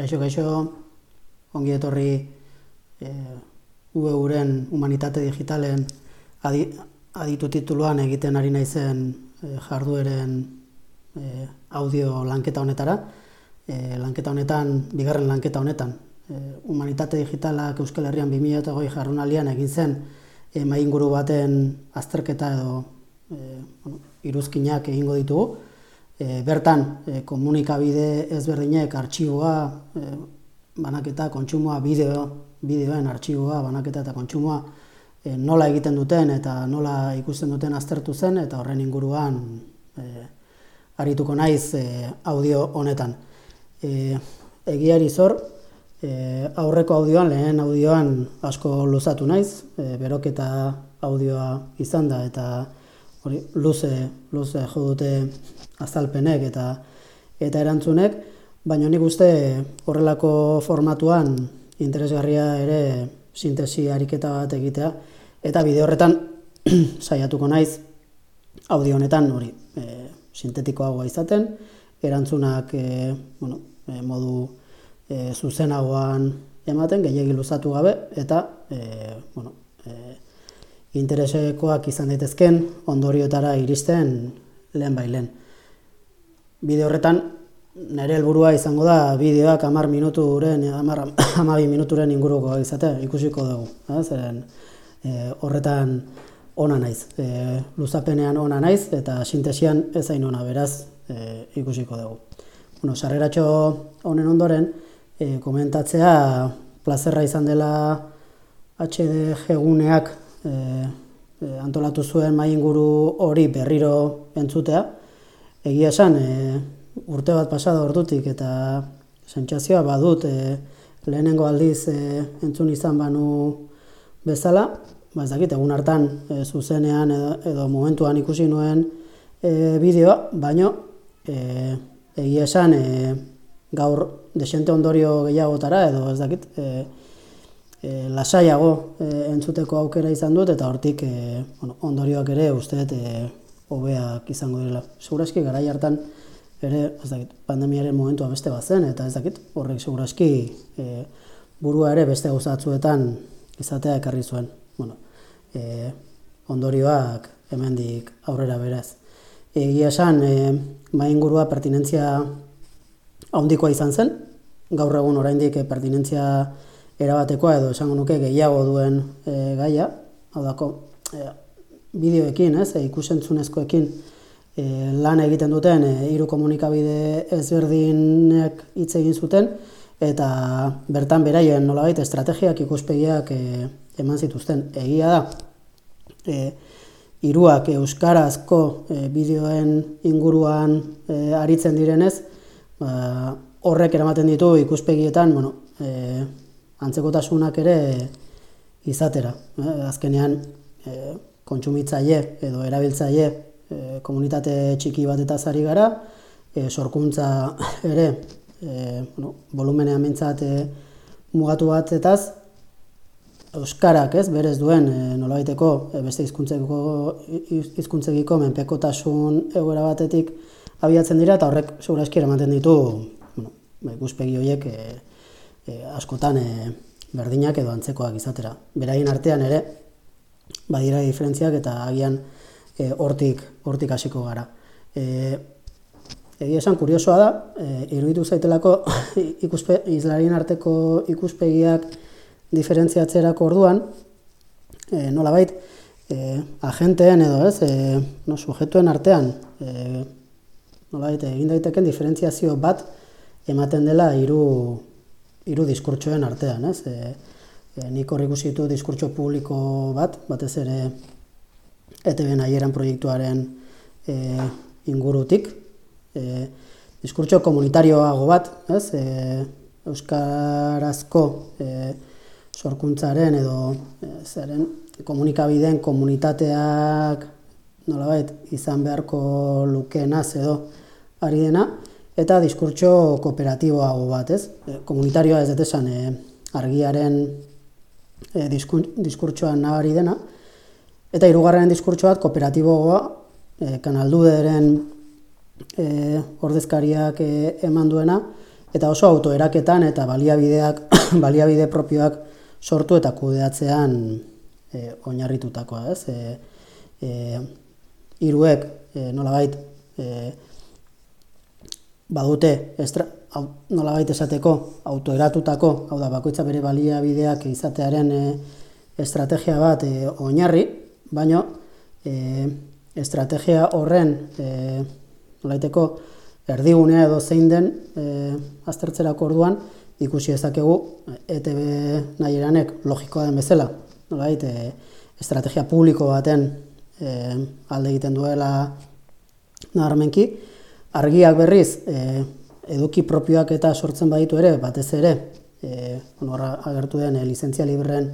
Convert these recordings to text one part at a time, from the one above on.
Kaixo, kaixo, ongi etorri e, UEUren Humanitate Digitalen adi, aditu tituluan egiten ari naizen e, jardueren e, audio lanketa honetara. E, lanketa honetan, bigarren lanketa honetan, e, Humanitate Digitalak Euskal Herrian 2008 jarrunalian egin zen e, mainguru baten azterketa edo e, bueno, iruzkinak egingo ditugu. E, bertan, e, komunikabide ezberdinek artxiboa, e, banaketa, kontsumoa, bideo, bideoen artxiboa, banaketa eta kontsumoa e, nola egiten duten eta nola ikusten duten aztertu zen eta horren inguruan e, arituko naiz e, audio honetan. E, egiari zor, e, aurreko audioan, lehen audioan asko luzatu naiz, e, beroketa audioa izan da eta hori luze, luze jo dute azalpenek eta eta erantzunek, baina nik uste horrelako formatuan interesgarria ere sintesi ariketa bat egitea. Eta bideo horretan saiatuko naiz audio honetan hori e, sintetikoagoa izaten erantzunak e, bueno, e, modu e, zuzenagoan ematen gehiegi luzatu gabe eta e, bueno, e, interesekoak izan daitezken ondorioetara iristen lehen bailen bideo horretan nire helburua izango da bideoak hamar minuturen, hamar hamabi minuturen inguruko izatea, ikusiko dugu. Zeren e, horretan ona naiz. E, luzapenean ona naiz eta sintesian ezain ona beraz e, ikusiko dugu. Bueno, sarreratxo honen ondoren, e, komentatzea plazerra izan dela HDG guneak e, antolatu zuen mai inguru hori berriro entzutea, egia esan, e, urte bat pasada ordutik eta sentsazioa badut e, lehenengo aldiz e, entzun izan banu bezala, ba ez dakit, egun hartan e, zuzenean edo, edo momentuan ikusi nuen e, bideoa, baino e, egia esan e, gaur desente ondorio gehiagotara edo ez dakit, e, e, lasaiago e, entzuteko aukera izan dut eta hortik e, bueno, ondorioak ere uste e, hobeak izango dira. Segurazki garai hartan ere, ez dakit, pandemiaren momentua beste bat zen, eta ez dakit, horrek segurazki e, burua ere beste gauzatzuetan izatea ekarri zuen. Bueno, e, ondorioak hemendik aurrera beraz. Egia esan, e, maingurua pertinentzia handikoa izan zen, gaur egun oraindik pertinentzia erabatekoa edo esango nuke gehiago duen e, gaia, hau dako, e, bideoekin, ez, e, ikusentzunezkoekin e, lan egiten duten e, hiru komunikabide ezberdinek hitz egin zuten eta bertan beraien nolabait estrategiak ikuspegiak e, eman zituzten. Egia da, e, iruak euskarazko e, bideoen inguruan e, aritzen direnez, ba, horrek eramaten ditu ikuspegietan, bueno, e, antzekotasunak ere izatera. E, azkenean, e, kontsumitzaile edo erabiltzaile e, komunitate txiki bat eta zari gara, e, sorkuntza ere e, bueno, volumenean mintzat e, mugatu bat etaz, Euskarak ez, berez duen e, nolabaiteko beste hizkuntzeko hizkuntzekiko menpekotasun egoera batetik abiatzen dira eta horrek segurazki eramaten ditu bueno, ba, ikuspegi horiek e, e, askotan e, berdinak edo antzekoak izatera. Beraien artean ere, badira diferentziak eta agian e, hortik hortik hasiko gara. E, Egia esan kuriosoa da, e, iruditu zaitelako ikuspe, izlarien arteko ikuspegiak diferentziatzerako orduan, e, nola bait, e, agenteen edo ez, e, no, sujetuen artean, e, nola bait, egin daiteken diferentziazio bat ematen dela hiru hiru diskurtsoen artean, ez? E, E, nik ikusi ditu diskurtso publiko bat, batez ere ETV nahieran proiektuaren e, ingurutik. E, diskurtso komunitarioago bat, ez? E, Euskarazko e, sorkuntzaren edo e, zeren komunikabideen komunitateak nolabait izan beharko lukenaz edo ari dena, eta diskurtso kooperatiboago bat, ez? E, komunitarioa ez dut esan, e, argiaren e, diskurtsoan nabari dena, eta hirugarren diskurtsoat kooperatiboa e, kanalduderen e, ordezkariak e, eman duena, eta oso autoeraketan eta baliabideak baliabide propioak sortu eta kudeatzean e, oinarritutakoa, ez? E, e, iruek e, nolabait e, badute estra, nolabait esateko autoeratutako, hau da bakoitza bere baliabideak izatearen e, estrategia bat e, oinarri, baino e, estrategia horren e, nolaiteko erdigunea edo zein den e, aztertzerako orduan ikusi ezakegu ETB nahiranek logikoa den bezala. Nolait, e, estrategia publiko baten e, alde egiten duela naharmenki. Argiak berriz, e, eduki propioak eta sortzen baditu ere, batez ere, e, agertu den e, lizentzia libren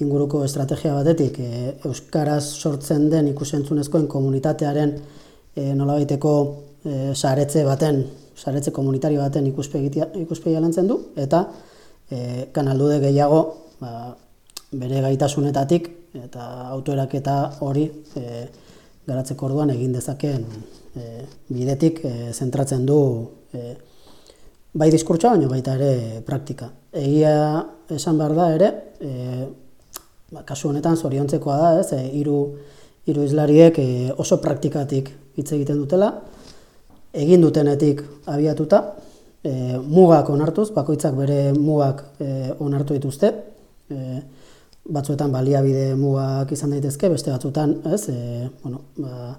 inguruko estrategia batetik, e, Euskaraz sortzen den ikusentzunezkoen komunitatearen e, nolabaiteko e, saretze baten, saretze komunitario baten ikuspegia lantzen du, eta e, kanaldude gehiago ba, bere gaitasunetatik eta autoeraketa hori e, garatzeko orduan egin dezakeen e, bidetik e, zentratzen du e, bai diskurtsa, baina baita ere praktika. Egia esan behar da ere, e, ba, kasu honetan zoriontzekoa da, ez, e, iru, iru izlariek e, oso praktikatik hitz egiten dutela, egin dutenetik abiatuta, e, mugak onartuz, bakoitzak bere mugak e, onartu dituzte, e, batzuetan baliabide mugak izan daitezke, beste batzuetan, ez, e, bueno, ba,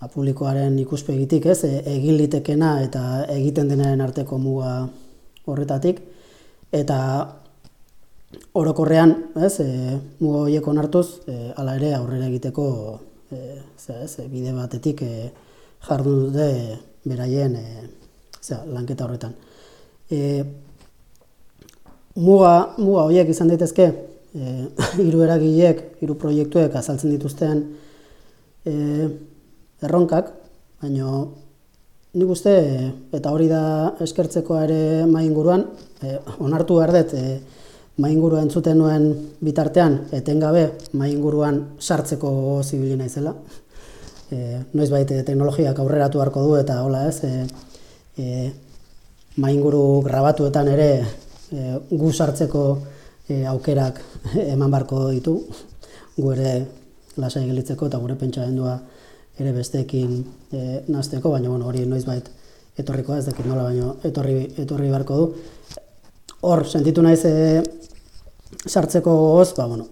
ba, publikoaren ikuspegitik, ez, e, egin litekena eta egiten denaren arteko muga horretatik, eta orokorrean, ez, e, muga horiek onartuz, e, ala ere aurrera egiteko e, ze, ez, e, bide batetik e, jardun dute beraien e, ze, lanketa horretan. E, muga, muga horiek izan daitezke, e, hiru eragileek, hiru proiektuek azaltzen dituzten e, erronkak, baina nik uste, eta hori da eskertzeko ere mai inguruan, e, onartu behar dut, e, mainguru entzuten nuen bitartean, etengabe mainguruan sartzeko zibili naizela. E, noiz baite teknologiak aurreratu harko du eta hola ez, e, e, mainguru grabatuetan ere e, gu sartzeko e, aukerak eman barko ditu, gu ere lasai gelitzeko eta gure pentsamendua ere besteekin e, nazteko, baina bueno, hori noiz bait etorriko ez dakit nola, baina etorri, etorri barko du. Hor, sentitu naiz e, sartzeko goz, ba, bueno,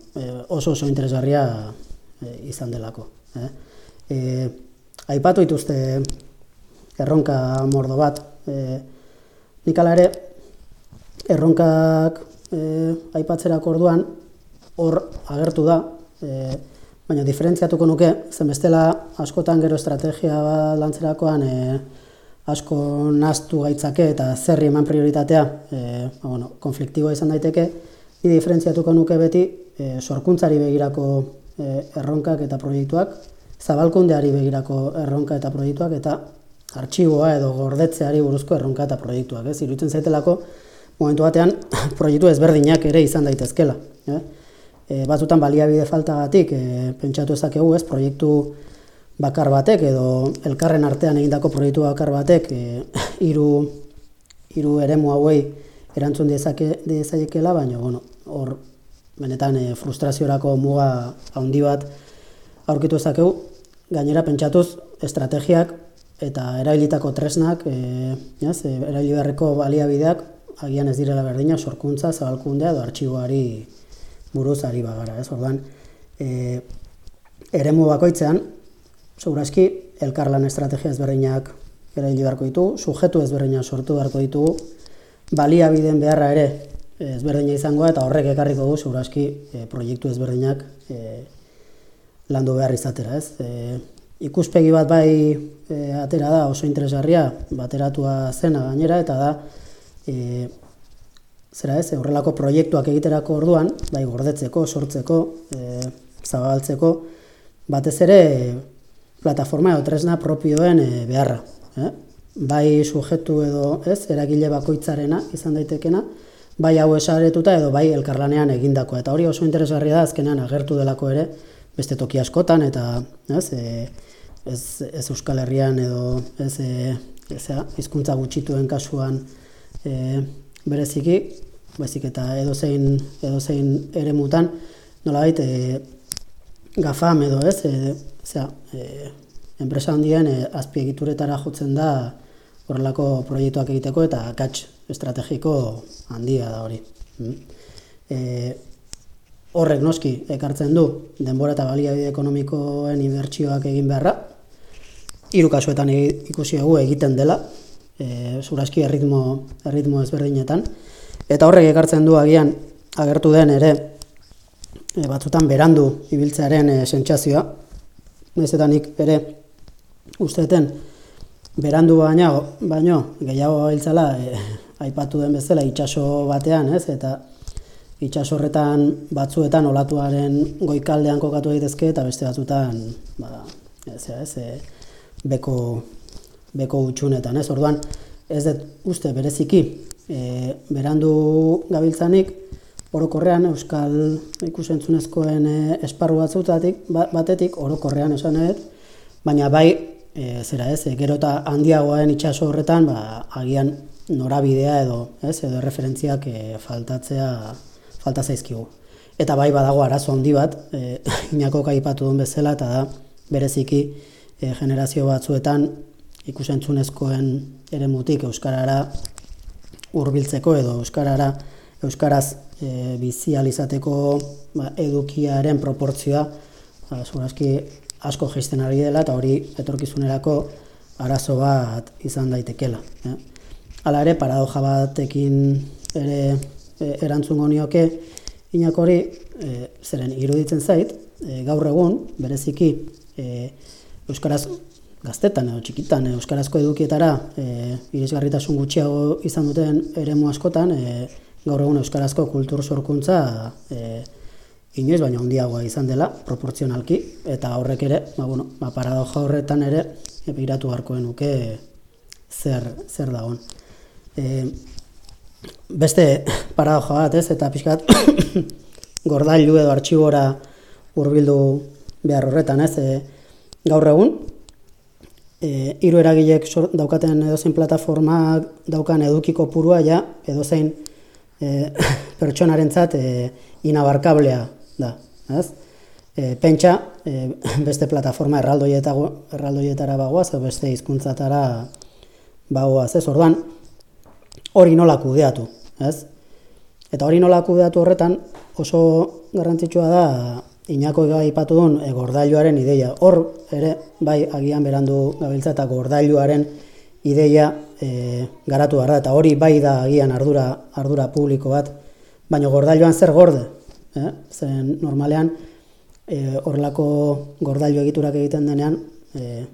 oso oso interesgarria e, izan delako. Eh? E, aipatu dituzte erronka mordo bat. E, nik ere, erronkak e, aipatzerako orduan, hor agertu da, e, baina diferentziatuko nuke, zen bestela askotan gero estrategia bat lantzerakoan e, asko naztu gaitzake eta zerri eman prioritatea, e, bueno, konfliktiboa izan daiteke, Ni diferentziatuko nuke beti e, sorkuntzari begirako e, erronkak eta proiektuak, zabalkundeari begirako erronka eta proiektuak eta artxiboa edo gordetzeari buruzko erronka eta proiektuak, ez? Iruditzen zaitelako momentu batean proiektu ezberdinak ere izan daitezkela, eh? E, batzutan baliabide faltagatik e, pentsatu ezakegu, ez? Proiektu bakar batek edo elkarren artean egindako proiektu bakar batek e, hiru hiru eremu hauei erantzun dezake dezaiekela, baina bueno, hor benetan e, frustraziorako muga handi bat aurkitu ezakegu. Gainera pentsatuz estrategiak eta erabilitako tresnak, eh, jaz, e, erabili beharreko baliabideak agian ez direla berdina sorkuntza, zabalkundea edo artxiboari buruz ari bagara, ez? Orduan, e, eremu bakoitzean segurazki elkarlan estrategia ezberdinak erabili beharko ditu, sujetu ezberdinak sortu beharko ditugu, baliabideen beharra ere ezberdina izangoa eta horrek ekarriko du segurazki e, proiektu ezberdinak e, landu behar izatera, ez? E, ikuspegi bat bai e, atera da oso interesgarria bateratua zena gainera eta da e, zera ez, horrelako proiektuak egiterako orduan, bai gordetzeko, sortzeko, e, zabaltzeko, batez ere plataforma edo tresna propioen e, beharra. Eh? bai sujetu edo ez, eragile bakoitzarena izan daitekena, bai hau esaretuta edo bai elkarlanean egindako. Eta hori oso interesgarria da azkenean agertu delako ere, beste toki askotan eta ez, e, ez, ez Euskal Herrian edo ez, e, hizkuntza gutxituen kasuan e, bereziki, baizik eta edozein, edozein ere mutan, nola baita, e, gafam edo ez, e, zera, e, enpresa handien e, azpiegituretara jotzen da horrelako proiektuak egiteko eta akats estrategiko handia da hori. E, horrek noski ekartzen du denbora eta baliabide ekonomikoen inbertsioak egin beharra. Hiru kasuetan ikusi dugu egiten dela, e, zuraski erritmo, erritmo ezberdinetan. Eta horrek ekartzen du agian agertu den ere e, batzutan berandu ibiltzearen e, sentsazioa. Naizetanik ere usteten berandu baina baino gehiago hiltzala e, aipatu den bezala itsaso batean, ez? Eta itsasorretan batzuetan olatuaren goikaldean kokatu daitezke eta beste batzuetan ba ez, ez, beko beko utxunetan, ez? Orduan ez dut uste bereziki e, berandu gabiltzanik orokorrean euskal ikusentzunezkoen e, esparru batzutatik ba, batetik orokorrean esan dut, baina bai e, zera ez, e, gero eta handiagoen itxaso horretan, ba, agian norabidea edo, ez, edo referentziak e, faltatzea, falta zaizkigu. Eta bai badago arazo handi bat, e, inako kaipatu duen bezala, eta da bereziki e, generazio batzuetan ikusentzunezkoen ere mutik Euskarara hurbiltzeko edo Euskarara Euskaraz e, bizializateko ba, edukiaren proportzioa, ba, asko jaisten ari dela eta hori etorkizunerako arazo bat izan daitekela. Eh? Hala ere, paradoja batekin ere e, erantzun gonioke, inak hori, e, zeren iruditzen zait, e, gaur egun, bereziki, e, Euskaraz gaztetan edo txikitan, e, Euskarazko edukietara e, irisgarritasun gutxiago izan duten eremu askotan, e, gaur egun Euskarazko kultur sorkuntza e, inoiz baina handiagoa izan dela proportzionalki eta horrek ere, ba bueno, ba paradoja horretan ere epiratu beharko nuke zer zer dagon. E, beste paradoja bat, ez? Eta pixkat gordailu edo artxibora hurbildu behar horretan, ez? E, gaur egun e, hiru eragilek daukaten edozein plataforma daukan edukiko purua ja edozein e, pertsonarentzat e, inabarkablea da, ez? E, pentsa, e, beste plataforma erraldoietara bagoaz, beste hizkuntzatara bagoaz, ez? Orduan, hori nola kudeatu, ez? Eta hori nola kudeatu horretan, oso garrantzitsua da, Inako ipatu duen e, gordailuaren ideia. Hor ere, bai, agian berandu gabiltza eta gordailuaren ideia e, garatu behar da. Eta hori bai da agian ardura, ardura publiko bat. Baina gordailuan zer gorde? eh? zen normalean eh, horrelako gordailu egiturak egiten denean eh,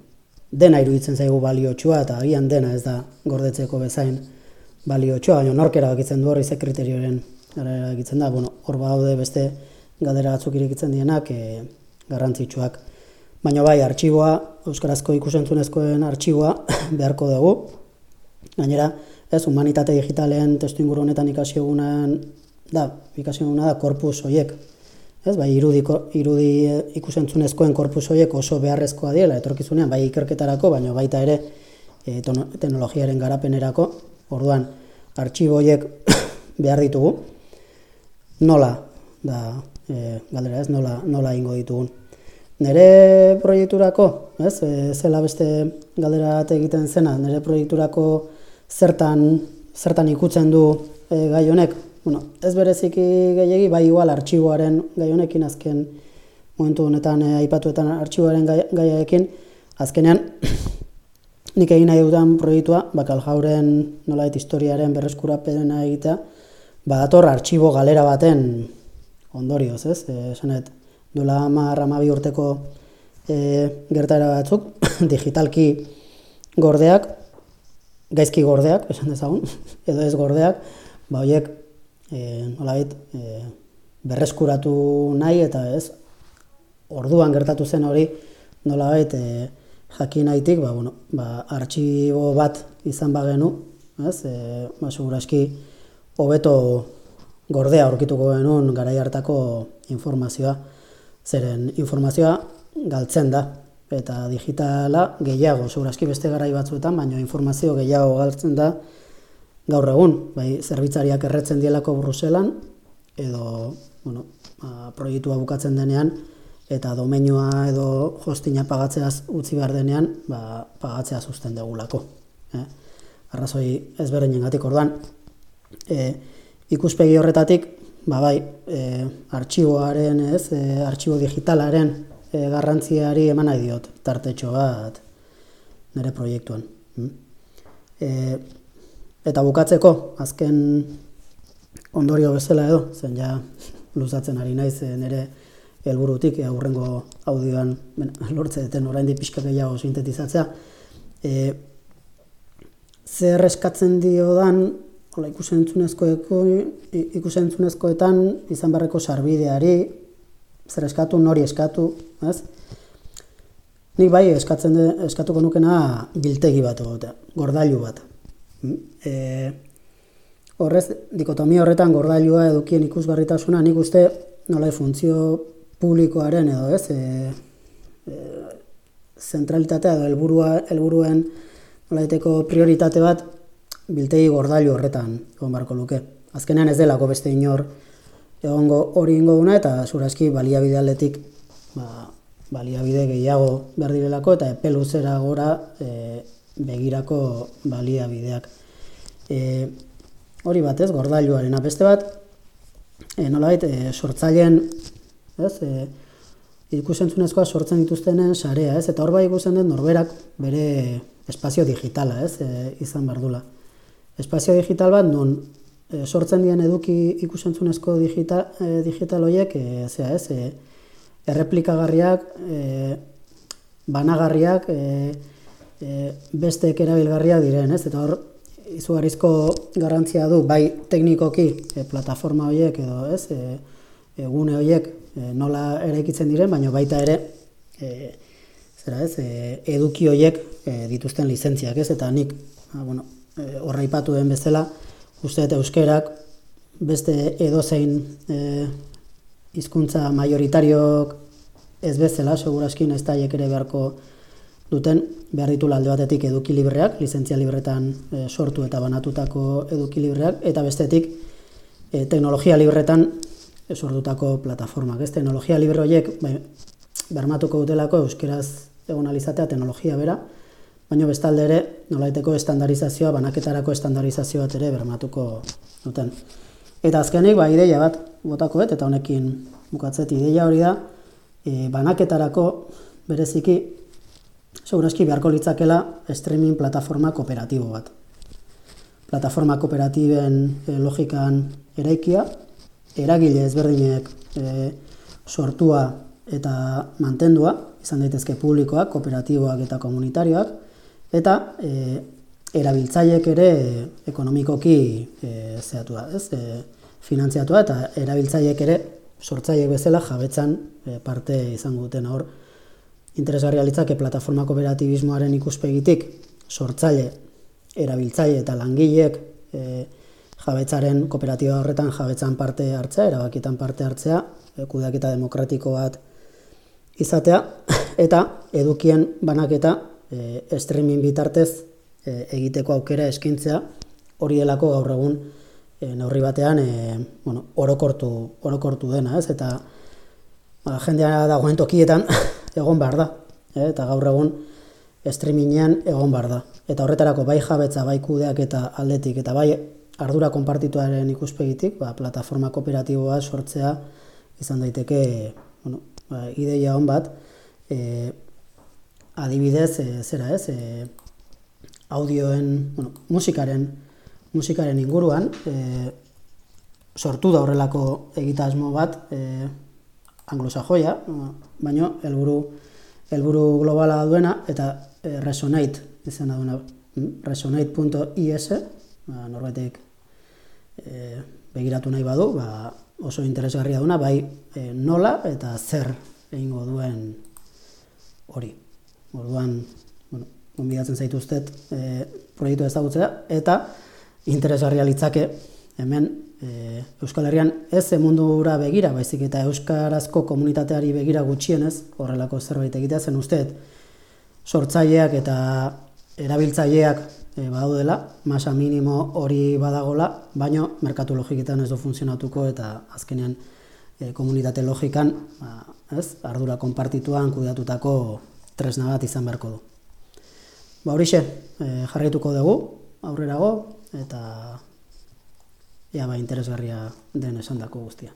dena iruditzen zaigu baliotsua eta agian dena ez da gordetzeko bezain baliotsua, baina nork erabakitzen du horri ze kriterioren erabakitzen da, bueno, hor badaude beste galdera batzuk irekitzen dienak e, garrantzitsuak. Baina bai, artxiboa, Euskarazko ikusentzunezkoen artxiboa beharko dugu. Gainera, ez, humanitate digitalen testu inguru honetan ikasi egunan da, ikasi da, korpus hoiek. Ez, bai, irudiko, irudi ikusentzunezkoen korpus hoiek oso beharrezkoa diela, etorkizunean, bai ikerketarako, baina baita ere e, teknologiaren garapenerako, orduan, artxibo hoiek behar ditugu, nola, da, e, galdera ez, nola, nola ingo ditugun. Nere proiekturako, ez, e, zela beste galdera egiten zena, nere proiekturako zertan, zertan ikutzen du e, gai honek, bueno, ez bereziki gehiegi, bai igual artxiboaren gai honekin azken momentu honetan e, aipatuetan artxiboaren gaiaekin, azkenean nik egin nahi dudan proiektua, bakal jauren nolait historiaren berreskurapena egitea, badator artxibo galera baten ondorioz, ez? E, esanet, duela marra mabi urteko e, gertaera batzuk, digitalki gordeak, gaizki gordeak, esan dezagun, edo ez gordeak, ba horiek e, nolabait, e, berreskuratu nahi eta ez orduan gertatu zen hori nolabait e, jakin nahitik, ba, bueno, ba, artxibo bat izan bagenu, ez, e, ba, seguraski hobeto gordea aurkituko genuen garai hartako informazioa, zeren informazioa galtzen da, eta digitala gehiago, seguraski beste garai batzuetan, baina informazio gehiago galtzen da, gaur egun, bai, zerbitzariak erretzen dielako Bruselan, edo, bueno, ba, proiektua bukatzen denean, eta domeinua edo hostina pagatzeaz utzi behar denean, ba, pagatzea zuzten degulako. Eh? Arrazoi ezberdinen gatik orduan, e, ikuspegi horretatik, ba bai, e, artxiboaren, ez, e, artxibo digitalaren e, garrantziari eman nahi diot, tartetxo bat nire proiektuan. Mm? E, eta bukatzeko, azken ondorio bezala edo, zen ja luzatzen ari naiz e, nire helburutik aurrengo audioan lortze deten oraindik pixka gehiago sintetizatzea. E, zer eskatzen diodan hola ikusentzunezkoeko ikusentzunezkoetan izan barreko sarbideari zer eskatu nori eskatu, ez? Nik bai eskatzen de, eskatuko nukena biltegi bat egotea, gordailu bat. E, horrez, dikotomia horretan gordailua edukien ikusgarritasuna nik uste nola funtzio publikoaren edo ez, e, e, zentralitatea edo helburua helburuen nolaiteko prioritate bat biltegi gordailu horretan egon barko luke. Azkenean ez delako beste inor egongo hori ingo duna eta zuraski baliabide aldetik ba, baliabide gehiago behar direlako eta epe luzera gora e, begirako baliabideak. E, hori bat ez, gordailuaren beste bat, e, nolabait, e, sortzaileen ez? E, ikusentzunezkoa sortzen dituztenen sarea, ez? Eta hor bai ikusten den norberak bere espazio digitala, ez? E, izan bardula. Espazio digital bat non e, sortzen dien eduki ikusentzunezko digital, e, digital horiek, e, zera, ez? E, erreplikagarriak, e, banagarriak, e, e, beste erabilgarriak diren, ez? Eta hor izugarrizko garrantzia du, bai teknikoki e, plataforma horiek edo, ez? E, egune horiek e, nola eraikitzen diren, baina baita ere e, zera ez, e, eduki horiek e, dituzten lizentziak ez, eta nik ba, bueno, e, horra ipatu den bezala, uste eta euskerak beste edozein e, hizkuntza majoritariok ez bezala, segurazkin ez daiek ere beharko duten, behar ditu alde batetik eduki libreak, lizentzia libretan e, sortu eta banatutako eduki libreak, eta bestetik e, teknologia libretan esordutako plataformak. Ez teknologia libre horiek bai, bermatuko dutelako euskeraz egon alizatea teknologia bera, baina bestalde ere nolaiteko estandarizazioa, banaketarako estandarizazioa ere bermatuko duten. Eta azkenik, ba, ideia bat botako eta honekin bukatzet ideia hori da, e, banaketarako bereziki segurazki beharko litzakela streaming plataforma kooperatibo bat. Plataforma kooperatiben e, logikan eraikia, eragile ezberdinek e, sortua eta mantendua, izan daitezke publikoak, kooperatiboak eta komunitarioak, eta e, erabiltzaiek ere ekonomikoki e, zehatua, ez? E, finantziatua eta erabiltzaiek ere sortzaiek bezala jabetzan e, parte izango duten hor. Interesgarria litzake plataforma kooperatibismoaren ikuspegitik sortzaile, erabiltzaile eta langileek e, jabetzaren kooperatiba horretan jabetzan parte hartzea, erabakietan parte hartzea, kudeaketa demokratiko bat izatea, eta edukien banaketa e, streaming bitartez e, egiteko aukera eskintzea, hori delako gaur egun e, neurri batean e, bueno, orokortu, orokortu dena, ez? eta ba, jendea dagoen tokietan egon behar da, e, eta gaur egun streamingean egon behar da. Eta horretarako bai jabetza, bai kudeak eta aldetik, eta bai ardura konpartituaren ikuspegitik, ba, plataforma kooperatiboa sortzea izan daiteke bueno, ba, ideia hon bat, e, adibidez, e, zera ez, e, audioen, bueno, musikaren, musikaren inguruan, e, sortu da horrelako egitasmo bat, e, anglosajoia, baino helburu helburu globala duena eta e, resonate izena duena mm, resonate.is ba, norbaitek e, begiratu nahi badu, ba, oso interesgarria duna, bai e, nola eta zer egingo duen hori. Orduan, bueno, gonbidatzen zaituztet e, proiektu ezagutzea, eta interesgarria litzake hemen e, Euskal Herrian ez emundura begira, baizik eta Euskarazko komunitateari begira gutxienez, horrelako zerbait egitea zen usteet, sortzaileak eta erabiltzaileak e, badaudela, masa minimo hori badagola, baino merkatu logiketan ez du funtzionatuko eta azkenean e, komunitate logikan, ba, ez, ardura konpartituan kudeatutako tresna bat izan beharko du. Ba horixe, e, jarraituko dugu, aurrerago, eta ea ba interesgarria den esandako guztia.